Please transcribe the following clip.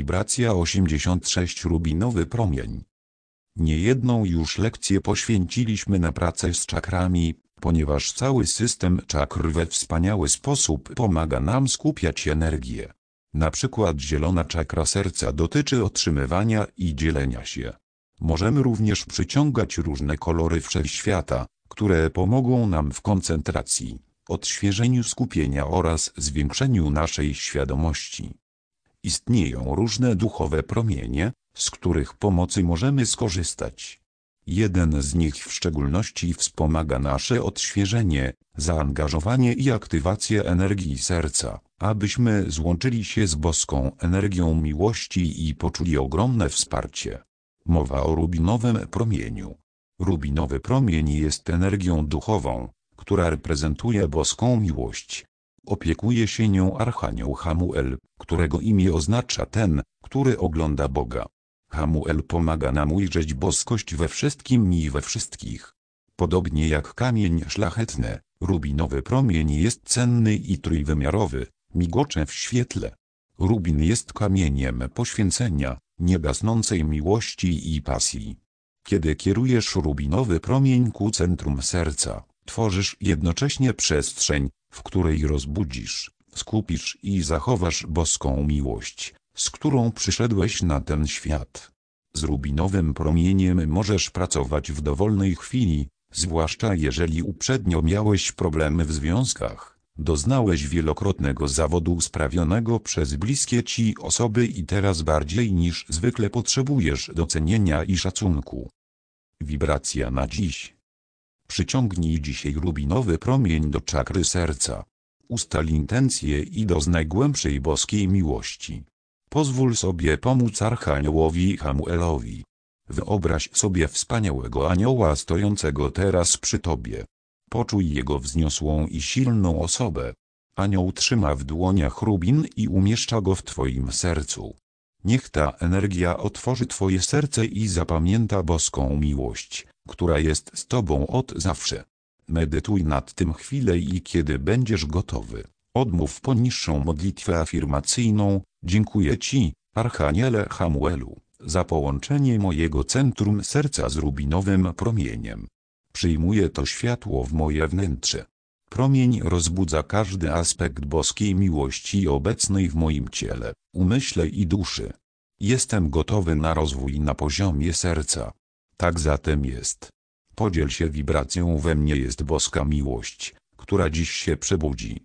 Wibracja 86 Rubinowy promień. Niejedną już lekcję poświęciliśmy na pracę z czakrami, ponieważ cały system czakr we wspaniały sposób pomaga nam skupiać energię. Na przykład zielona czakra serca dotyczy otrzymywania i dzielenia się. Możemy również przyciągać różne kolory wszechświata, które pomogą nam w koncentracji, odświeżeniu skupienia oraz zwiększeniu naszej świadomości. Istnieją różne duchowe promienie, z których pomocy możemy skorzystać. Jeden z nich w szczególności wspomaga nasze odświeżenie, zaangażowanie i aktywację energii serca, abyśmy złączyli się z boską energią miłości i poczuli ogromne wsparcie. Mowa o rubinowym promieniu. Rubinowy promień jest energią duchową, która reprezentuje boską miłość. Opiekuje się nią Archanioł Hamuel, którego imię oznacza ten, który ogląda Boga. Hamuel pomaga nam ujrzeć boskość we wszystkim i we wszystkich. Podobnie jak kamień szlachetny, rubinowy promień jest cenny i trójwymiarowy, migocze w świetle. Rubin jest kamieniem poświęcenia, niegasnącej miłości i pasji. Kiedy kierujesz rubinowy promień ku centrum serca, tworzysz jednocześnie przestrzeń, w której rozbudzisz, skupisz i zachowasz boską miłość, z którą przyszedłeś na ten świat. Z rubinowym promieniem możesz pracować w dowolnej chwili, zwłaszcza jeżeli uprzednio miałeś problemy w związkach, doznałeś wielokrotnego zawodu sprawionego przez bliskie ci osoby i teraz bardziej niż zwykle potrzebujesz docenienia i szacunku. Wibracja na dziś. Przyciągnij dzisiaj rubinowy promień do czakry serca. Ustal intencje i doznaj głębszej boskiej miłości. Pozwól sobie pomóc Archaniołowi Hamuelowi. Wyobraź sobie wspaniałego anioła stojącego teraz przy tobie. Poczuj jego wzniosłą i silną osobę. Anioł trzyma w dłoniach rubin i umieszcza go w twoim sercu. Niech ta energia otworzy twoje serce i zapamięta boską miłość, która jest z tobą od zawsze. Medytuj nad tym chwilę i kiedy będziesz gotowy, odmów poniższą modlitwę afirmacyjną, dziękuję Ci, Archaniele Hamuelu, za połączenie mojego centrum serca z rubinowym promieniem. Przyjmuję to światło w moje wnętrze. Promień rozbudza każdy aspekt boskiej miłości obecnej w moim ciele, umyśle i duszy. Jestem gotowy na rozwój na poziomie serca. Tak zatem jest. Podziel się wibracją we mnie jest boska miłość, która dziś się przebudzi.